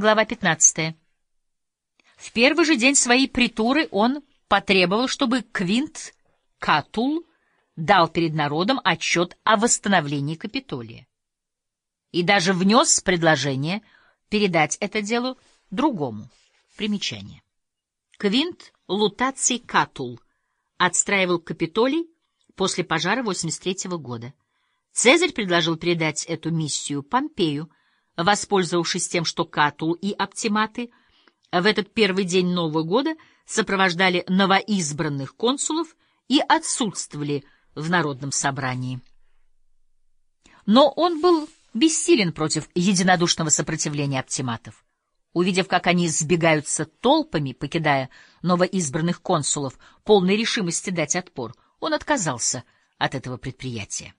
Глава 15. В первый же день своей притуры он потребовал, чтобы Квинт Катул дал перед народом отчет о восстановлении Капитолия. И даже внес предложение передать это дело другому. Примечание. Квинт Лутаций Катул отстраивал Капитолий после пожара 83 года. Цезарь предложил передать эту миссию Помпею, воспользовавшись тем, что Катул и оптиматы в этот первый день Нового года сопровождали новоизбранных консулов и отсутствовали в народном собрании. Но он был бессилен против единодушного сопротивления оптиматов. Увидев, как они сбегаются толпами, покидая новоизбранных консулов, полной решимости дать отпор, он отказался от этого предприятия.